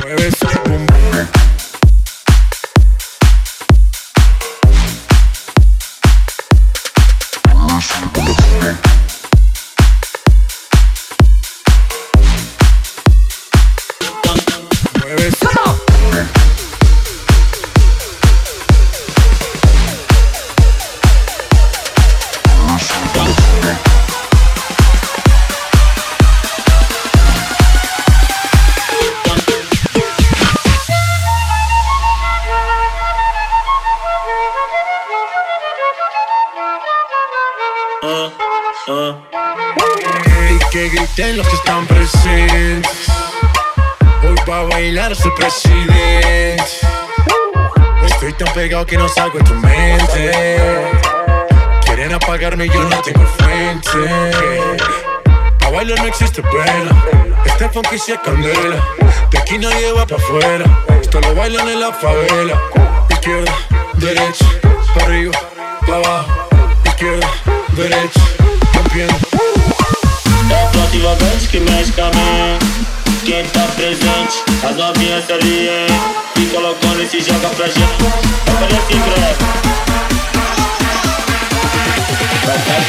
Mueve que no salgo en tu mente. Quieren apagarme, yo no tengo frente. Pa' bailar no existe pena. Este funky si es candela. De aquí nadie va pa' afuera. Esto lo bailan en la favela. Izquierda, derecha, pa' arriba, pa' abajo. Derecha, rompiendo. É cativamente que mexe com a mim Quem tá presente, as novinhas hein Fica loucona e se joga pra gente Aparece em breve Vai tá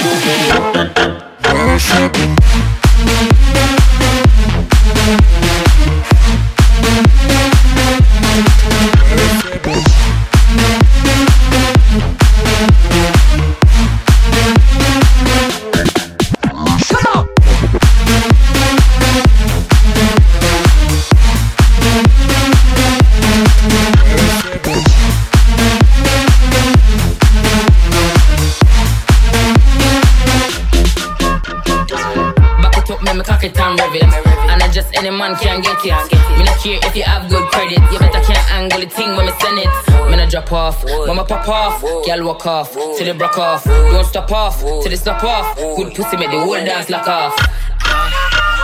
tudo man can't get it. Me not care if you have good credit. You better can't angle the thing when me send it. Me not drop off, mama pop off, girl walk off till it broke off. Don't stop off till it stop off. Good pussy make the whole dance lock off.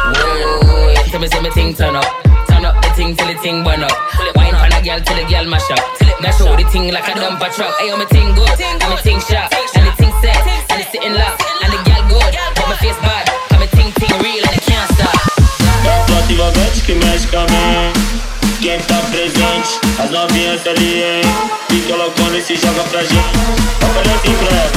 Whoa, tell me say me thing turn up. Turn up the thing till the thing burn up. Wine on a girl till the girl mash up. Dash show the thing like a dumper truck. Ayo, me thing good, and me thing sharp, and the thing set, and it's sitting locked, and the girl good, but my face bad, and me thing thing real as novinhas ali, hein? Fica loucona e se joga pra gente. Aparece em breve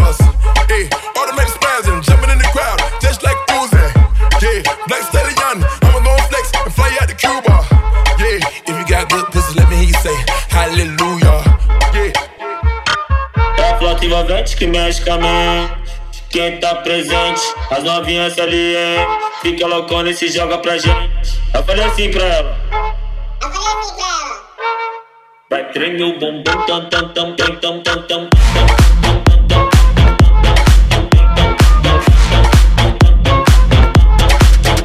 que mexe com a mente. Quem tá presente, as novinhas ali, hein? Fica loucona e se joga pra gente. Eu falei assim pra ela. Eu falei assim pra ela. Vai tremer o bumbum, tam tam tam tam tam tam tam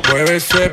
Mueve esse